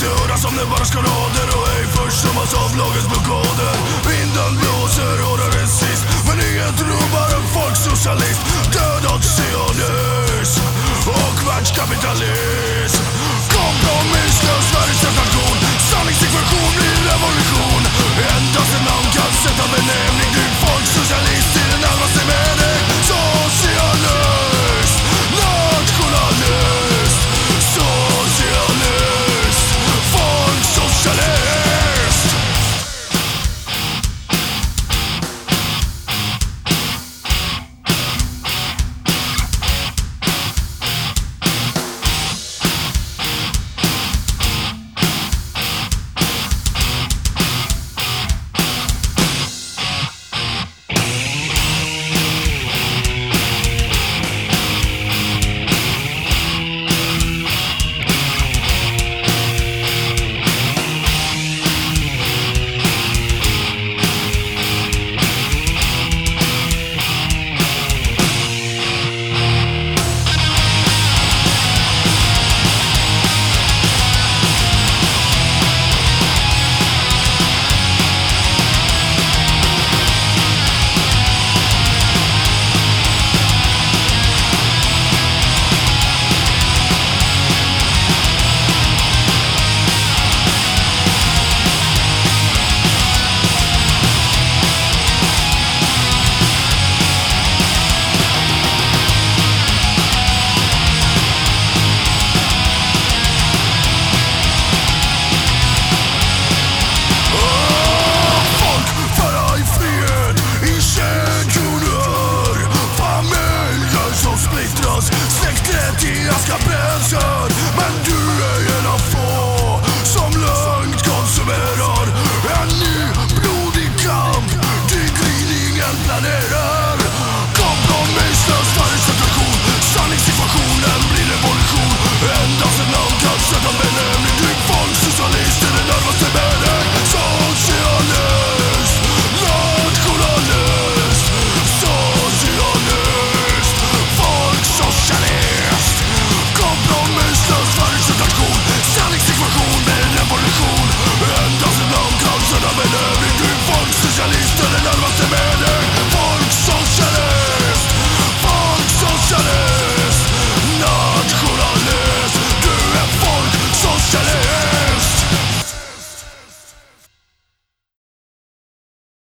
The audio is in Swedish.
inte höra som det bara ska skanader och ej förstummas av lagens blockader Vinden blåser och den är sist. Men inget rubbar en folksocialist. Död åt sionism och världskapitalism.